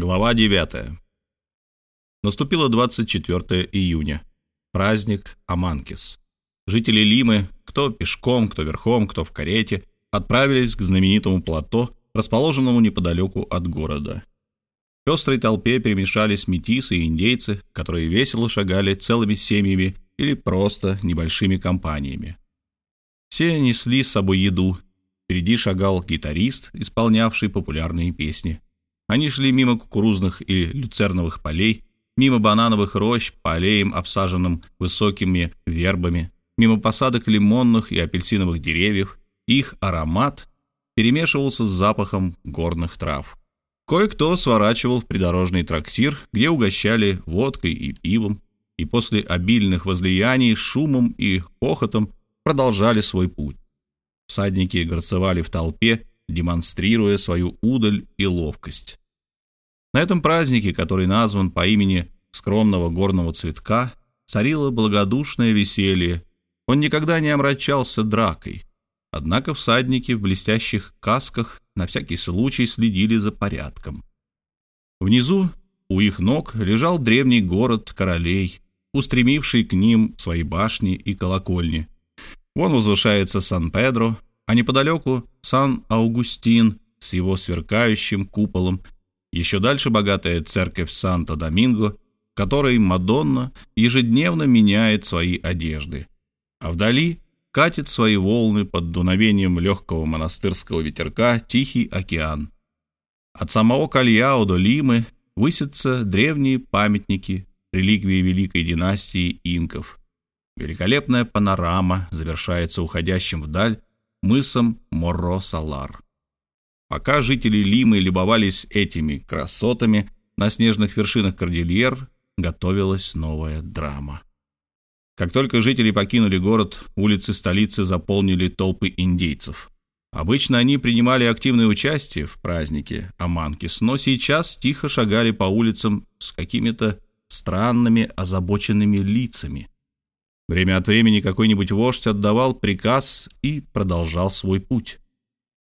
Глава 9. Наступило 24 июня. Праздник Аманкис. Жители Лимы, кто пешком, кто верхом, кто в карете, отправились к знаменитому плато, расположенному неподалеку от города. В пестрой толпе перемешались метисы и индейцы, которые весело шагали целыми семьями или просто небольшими компаниями. Все несли с собой еду. Впереди шагал гитарист, исполнявший популярные песни – они шли мимо кукурузных и люцерновых полей, мимо банановых рощ по обсаженным высокими вербами, мимо посадок лимонных и апельсиновых деревьев. Их аромат перемешивался с запахом горных трав. Кое-кто сворачивал в придорожный трактир, где угощали водкой и пивом, и после обильных возлияний шумом и хохотом продолжали свой путь. Всадники горцевали в толпе, демонстрируя свою удаль и ловкость. На этом празднике, который назван по имени скромного горного цветка, царило благодушное веселье. Он никогда не омрачался дракой. Однако всадники в блестящих касках на всякий случай следили за порядком. Внизу, у их ног, лежал древний город королей, устремивший к ним свои башни и колокольни. Вон возвышается Сан-Педро, а неподалеку Сан-Аугустин с его сверкающим куполом еще дальше богатая церковь Санто-Доминго, которой Мадонна ежедневно меняет свои одежды. А вдали катит свои волны под дуновением легкого монастырского ветерка Тихий океан. От самого Кальяо до Лимы высятся древние памятники, реликвии великой династии инков. Великолепная панорама завершается уходящим вдаль мысом Морро-Салар. Пока жители Лимы любовались этими красотами, на снежных вершинах кордильер готовилась новая драма. Как только жители покинули город, улицы столицы заполнили толпы индейцев. Обычно они принимали активное участие в празднике Аманкис, но сейчас тихо шагали по улицам с какими-то странными озабоченными лицами. Время от времени какой-нибудь вождь отдавал приказ и продолжал свой путь.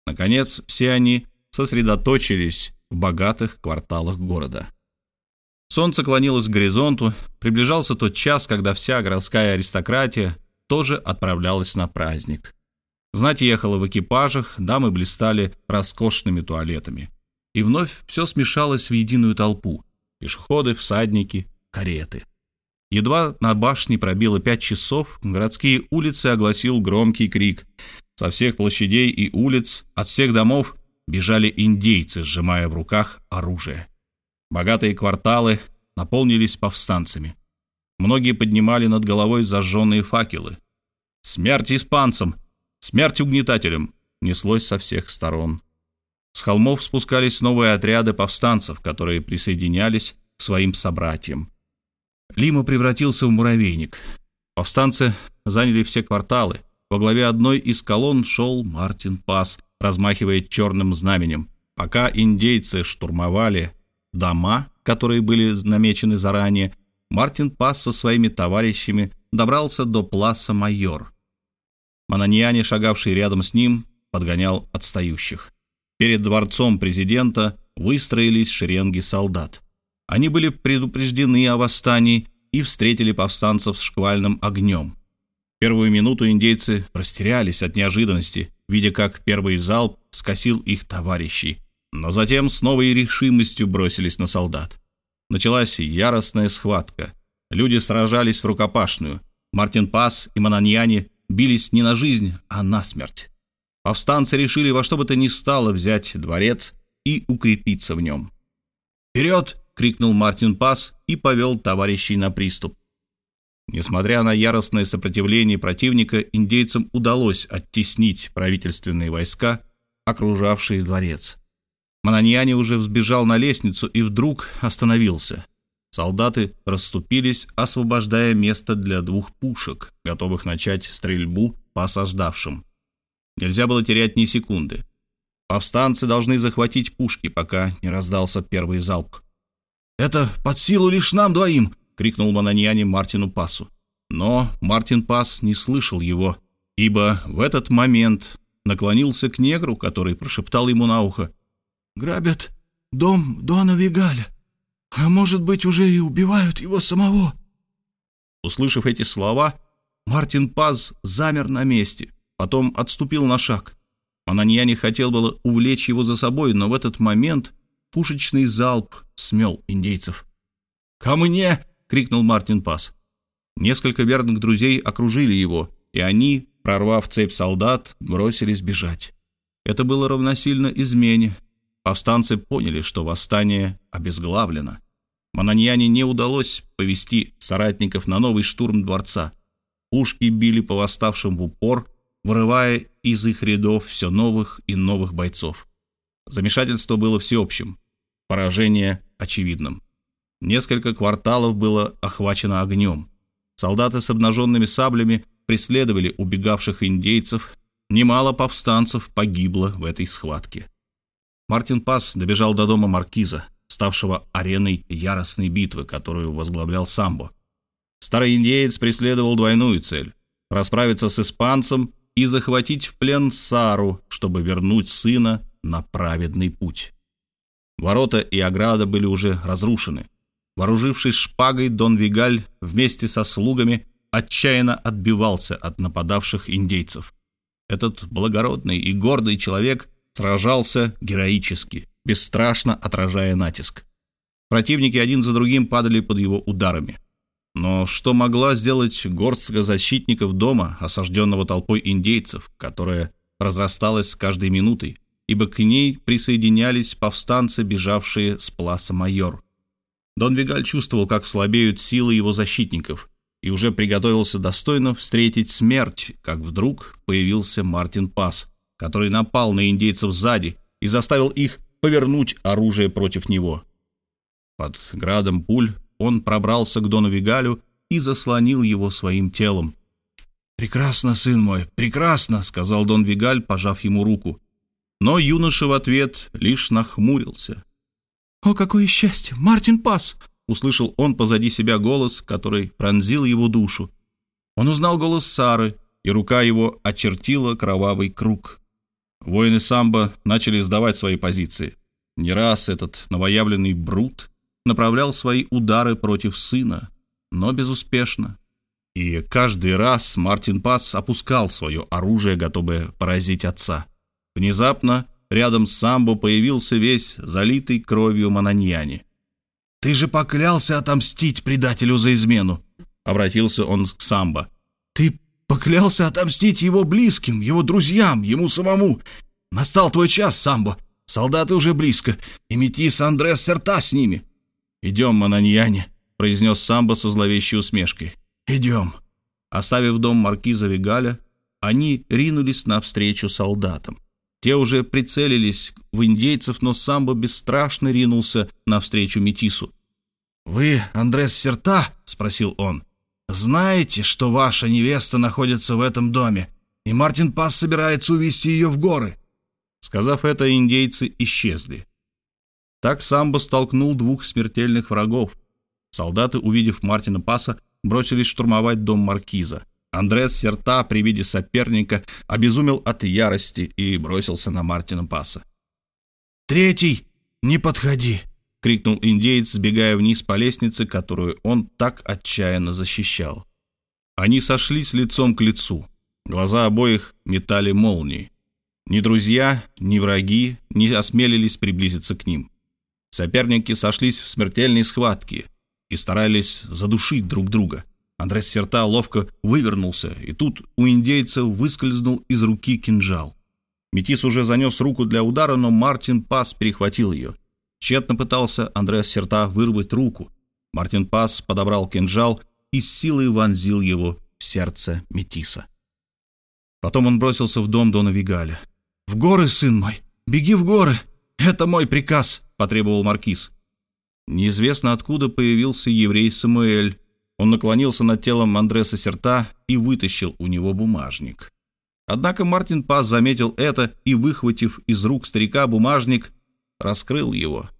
Наконец, все они сосредоточились в богатых кварталах города. Солнце клонилось к горизонту, приближался тот час, когда вся городская аристократия тоже отправлялась на праздник. Знать ехала в экипажах, дамы блистали роскошными туалетами. И вновь все смешалось в единую толпу. Пешеходы, всадники, кареты. Едва на башне пробило пять часов, городские улицы огласил громкий крик. Со всех площадей и улиц, от всех домов бежали индейцы, сжимая в руках оружие. Богатые кварталы наполнились повстанцами. Многие поднимали над головой зажженные факелы. «Смерть испанцам! Смерть угнетателям!» неслось со всех сторон. С холмов спускались новые отряды повстанцев, которые присоединялись к своим собратьям. Лима превратился в муравейник. Повстанцы заняли все кварталы. Во главе одной из колонн шел Мартин Пас, размахивая черным знаменем. Пока индейцы штурмовали дома, которые были намечены заранее, Мартин Пас со своими товарищами добрался до Пласа Майор. Мананьяне, шагавший рядом с ним, подгонял отстающих. Перед дворцом президента выстроились шеренги солдат. Они были предупреждены о восстании и встретили повстанцев с шквальным огнем. Первую минуту индейцы растерялись от неожиданности, видя, как первый залп скосил их товарищей, но затем с новой решимостью бросились на солдат. Началась яростная схватка. Люди сражались в рукопашную. Мартин Пас и Мананьяне бились не на жизнь, а на смерть. Повстанцы решили во что бы то ни стало взять дворец и укрепиться в нем. «Вперед!» — крикнул Мартин Пас и повел товарищей на приступ. Несмотря на яростное сопротивление противника, индейцам удалось оттеснить правительственные войска, окружавшие дворец. Мананьяне уже взбежал на лестницу и вдруг остановился. Солдаты расступились, освобождая место для двух пушек, готовых начать стрельбу по осаждавшим. Нельзя было терять ни секунды. Повстанцы должны захватить пушки, пока не раздался первый залп. «Это под силу лишь нам двоим!» крикнул Мананьяне Мартину Пасу. Но Мартин Пас не слышал его, ибо в этот момент наклонился к негру, который прошептал ему на ухо. «Грабят дом Дона Вигаля. А может быть, уже и убивают его самого». Услышав эти слова, Мартин Паз замер на месте, потом отступил на шаг. Ананьяне хотел было увлечь его за собой, но в этот момент пушечный залп смел индейцев. «Ко мне!» — крикнул Мартин Пас. Несколько верных друзей окружили его, и они, прорвав цепь солдат, бросились бежать. Это было равносильно измене. Повстанцы поняли, что восстание обезглавлено. Мананьяне не удалось повести соратников на новый штурм дворца. Пушки били по восставшим в упор, вырывая из их рядов все новых и новых бойцов. Замешательство было всеобщим, поражение очевидным. Несколько кварталов было охвачено огнем. Солдаты с обнаженными саблями преследовали убегавших индейцев. Немало повстанцев погибло в этой схватке. Мартин Пас добежал до дома маркиза, ставшего ареной яростной битвы, которую возглавлял Самбо. Старый индеец преследовал двойную цель – расправиться с испанцем и захватить в плен Сару, чтобы вернуть сына на праведный путь. Ворота и ограда были уже разрушены. Вооружившись шпагой, Дон Вигаль вместе со слугами отчаянно отбивался от нападавших индейцев. Этот благородный и гордый человек сражался героически, бесстрашно отражая натиск. Противники один за другим падали под его ударами. Но что могла сделать горстка защитников дома, осажденного толпой индейцев, которая разрасталась с каждой минутой, ибо к ней присоединялись повстанцы, бежавшие с Пласа Майор. Дон Вигаль чувствовал, как слабеют силы его защитников, и уже приготовился достойно встретить смерть, как вдруг появился Мартин Пас, который напал на индейцев сзади и заставил их повернуть оружие против него. Под градом пуль он пробрался к Дону Вигалю и заслонил его своим телом. «Прекрасно, сын мой, прекрасно!» — сказал Дон Вигаль, пожав ему руку. Но юноша в ответ лишь нахмурился. «О, какое счастье! Мартин Пас!» — услышал он позади себя голос, который пронзил его душу. Он узнал голос Сары, и рука его очертила кровавый круг. Воины самбо начали сдавать свои позиции. Не раз этот новоявленный Брут направлял свои удары против сына, но безуспешно. И каждый раз Мартин Пас опускал свое оружие, готовое поразить отца. Внезапно рядом с Самбо появился весь залитый кровью Мананьяни. «Ты же поклялся отомстить предателю за измену!» — обратился он к Самбо. «Ты Поклялся отомстить его близким, его друзьям, ему самому. Настал твой час, Самбо. Солдаты уже близко, и Метис Андрес Серта с ними. «Идем, Мананьяне», — произнес Самбо со зловещей усмешкой. «Идем». Оставив дом маркиза Вигаля, они ринулись навстречу солдатам. Те уже прицелились в индейцев, но Самбо бесстрашно ринулся навстречу Метису. «Вы Андрес Серта?» — спросил он. Знаете, что ваша невеста находится в этом доме, и Мартин Пас собирается увезти ее в горы?» Сказав это, индейцы исчезли. Так Самбо столкнул двух смертельных врагов. Солдаты, увидев Мартина Паса, бросились штурмовать дом маркиза. Андрес Серта при виде соперника обезумел от ярости и бросился на Мартина Паса. «Третий, не подходи!» — крикнул индеец, сбегая вниз по лестнице, которую он так отчаянно защищал. Они сошлись лицом к лицу. Глаза обоих метали молнии. Ни друзья, ни враги не осмелились приблизиться к ним. Соперники сошлись в смертельной схватке и старались задушить друг друга. Андрес Серта ловко вывернулся, и тут у индейца выскользнул из руки кинжал. Метис уже занес руку для удара, но Мартин Пас перехватил ее. Тщетно пытался Андреас Серта вырвать руку. Мартин Пас подобрал кинжал и с силой вонзил его в сердце Метиса. Потом он бросился в дом Дона Вигаля. «В горы, сын мой! Беги в горы! Это мой приказ!» — потребовал Маркиз. Неизвестно откуда появился еврей Самуэль. Он наклонился над телом Андреса Серта и вытащил у него бумажник. Однако Мартин Пас заметил это и, выхватив из рук старика бумажник, раскрыл его.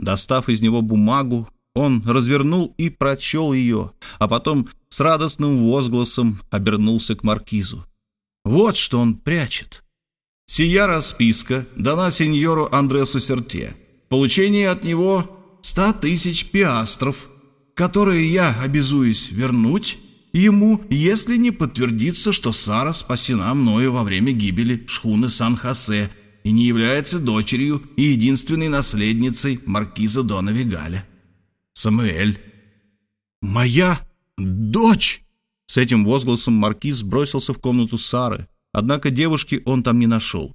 Достав из него бумагу, он развернул и прочел ее, а потом с радостным возгласом обернулся к маркизу. Вот что он прячет. «Сия расписка дана сеньору Андресу Серте. получении от него ста тысяч пиастров, которые я обязуюсь вернуть ему, если не подтвердится, что Сара спасена мною во время гибели шхуны Сан-Хосе и не является дочерью и единственной наследницей маркиза Дона Вигаля. Самуэль. «Моя дочь!» С этим возгласом маркиз бросился в комнату Сары, однако девушки он там не нашел.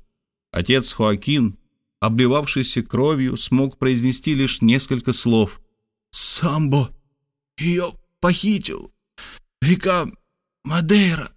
Отец Хоакин, обливавшийся кровью, смог произнести лишь несколько слов. «Самбо ее похитил. Река Мадейра